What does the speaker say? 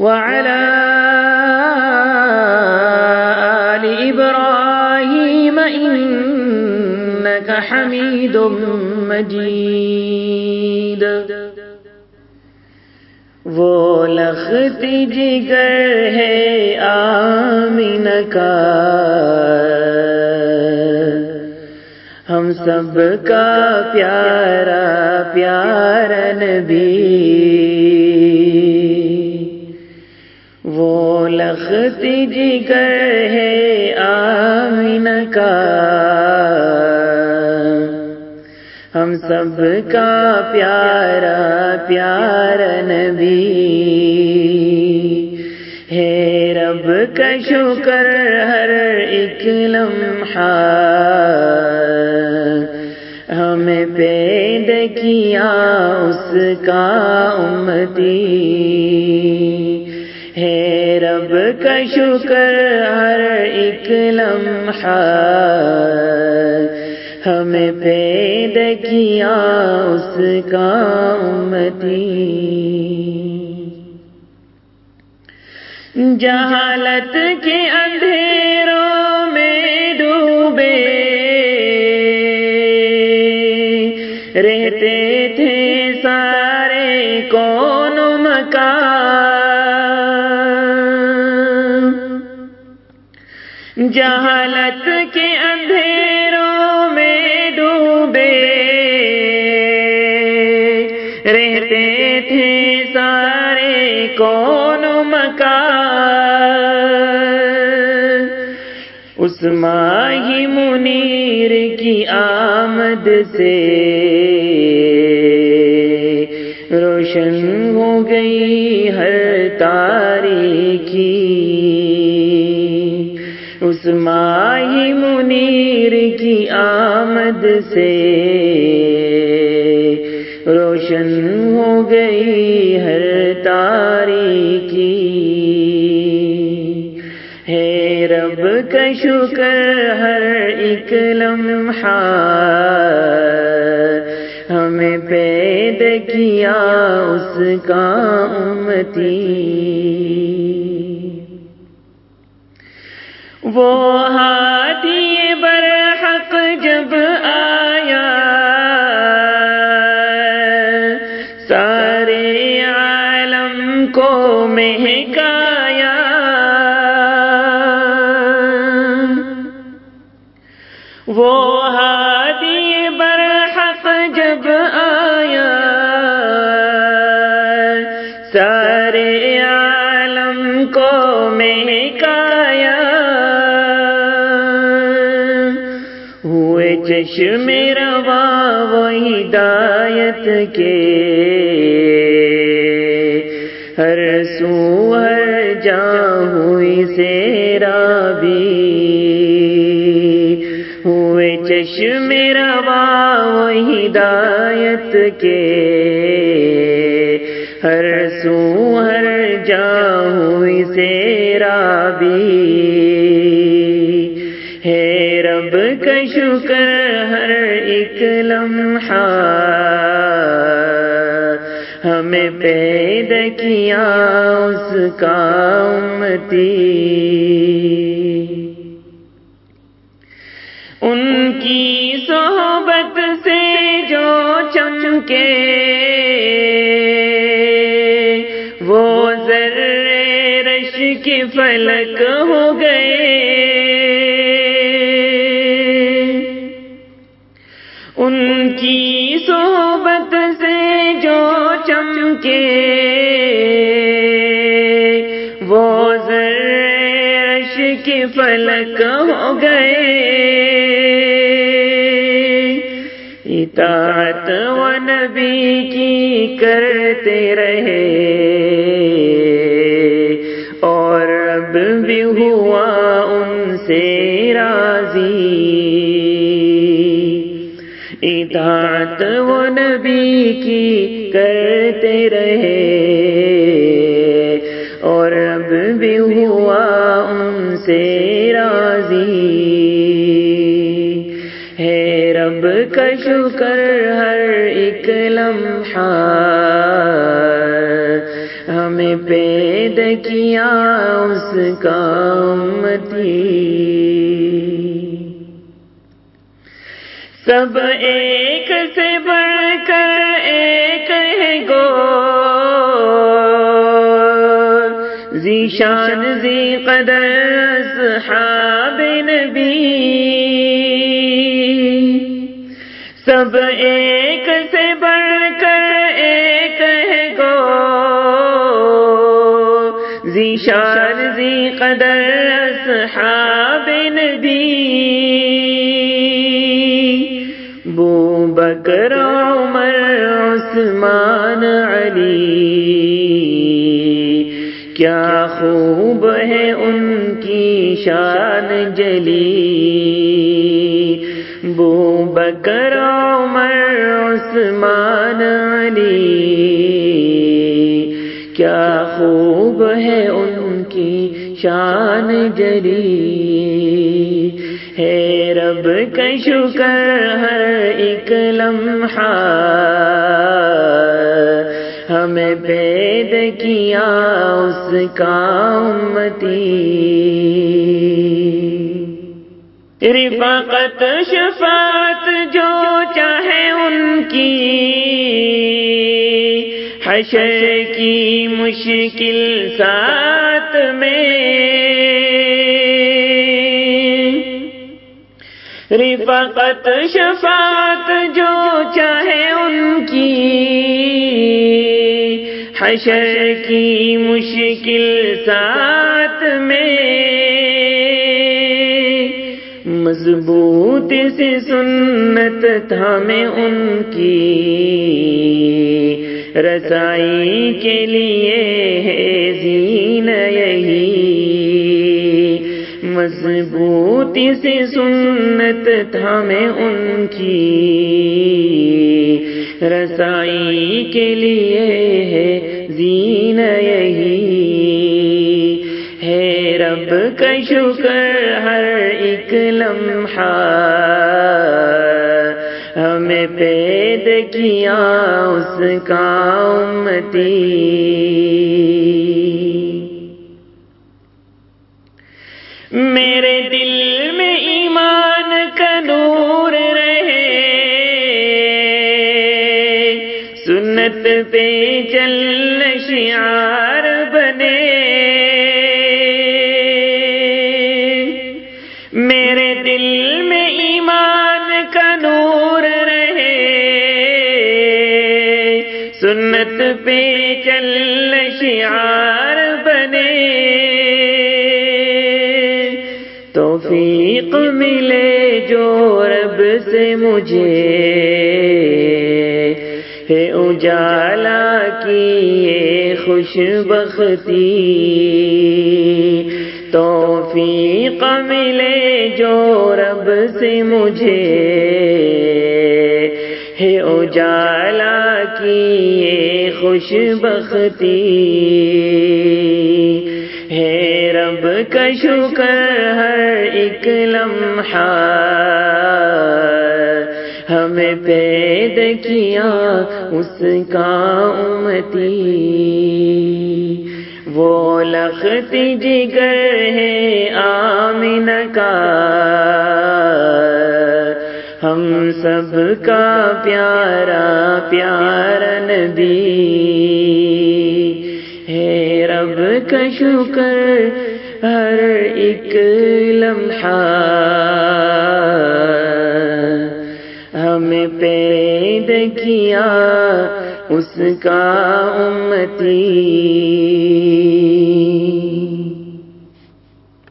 وعلى آل إبراهيم إنك حميد مجيد. وہ لخت جگر ہے آمین کا۔ ہم سب کا پیارا نبی۔ لخت جگر ہے آمین کا۔ ہم سب کا پیارا پیارا نبی ہے۔ رب کا شکر ہر ایک لمحہ۔ ہمیں پید کیا اس کا امتی۔ ہے رب کا شکر ہر ایک لمحہ۔ ہمیں پید کیا اس کا امتی۔ جہالت کے اندھیروں میں ڈوبے۔ رہتے تھے سارے کون مکان۔ جہالت کے اندھیروں میں ڈوبے۔ رہتے تھے سارے کون مکان۔ اس ماہی منیر کی آمد سے روشن ہو گئی ہر تاریخی اس ماہی منیر کی آمد سے روشن ہو گئی ہر تاریخی ہے رب کا شکر ہر ایک لمحہ ہمیں پید کیا اس کا امتی وہ ہادی برحق جب آیا۔ سارے عالم کو مہکایا۔ وہ ہادی برحق چشم روا وہ ہدایت کے۔ ہر سو ہر جا ہوئی سیرا بھی ہوئے چشم روا وہ ہدایت کے۔ ہر سو ہر جا ہوئی سیرا بھی شکر ہر ایک لمحہ۔ ہمیں پید کیا اس کا امتی۔ ان کی صحبت سے جو چمکے، وہ ذرے رش کی فلک ہو گئے۔ ان کی صحبت سے جو چمکے، وہ زرش کے فلک ہو گئے۔ اطاعت و نبی کی کرتے رہے۔ اور اب بھی ہوا ان سے رات اطاعت وہ نبی کی کرتے رہے۔ اور اب بھی ہوا ان سے راضی۔ ہے رب کا شکر ہر ایک لمحہ۔ ہمیں پید کیا اس کا امتی۔ سب ایک سے بڑھ کر ایک ہے گو ذیشان زی قدر، اصحاب نبی۔ سب ایک سے بڑھ کر ایک ہے گو ذیشان زی قدر، اصحاب بکر عمر عثمان علی. کیا خوب ہے ان کی شان جلی. بو بکر عمر عثمان علی. کیا خوب ہے ان کی شان جلی. رب کا شکر ہر ایک لمحہ ہمیں پید کیا اس کا امتی رفاقت شفاعت جو چاہے ان کی حشر کی مشکل ساتھ میں رفاقت شفاعت جو چاہے ان کی۔ حشر کی مشکل ساتھ میں مضبوط سے سنت تھا میں ان کی۔ رسائی کے لیے ہے زین یہی مضبوط سے سنت تھا میں ان کی۔ رسائی کے لیے ہے زین یہی۔ ہے رب کا شکر ہر ایک لمحہ۔ ہمیں پید کیا اس کا امتی۔ پہ چل شعار بنے۔ میرے دل میں ایمان کا نور رہے۔ سنت پہ چل شعار بنے۔ توفیق ملے جو رب سے مجھے۔ ہے اجالا کی یہ خوش بختی۔ توفیق ملے جو رب سے مجھے۔ ہے اجالا کی یہ خوش بختی۔ ہے رب کا شکر ہر ایک لمحہ۔ ہمیں پید کیا اس کا امتی۔ وہ لخت جگر ہے آمن کا۔ ہم سب کا پیارا پیارا نبی۔ ہے رب کا شکر، ہر ایک لمحہ۔ ہمیں پید کیا اس کا امتی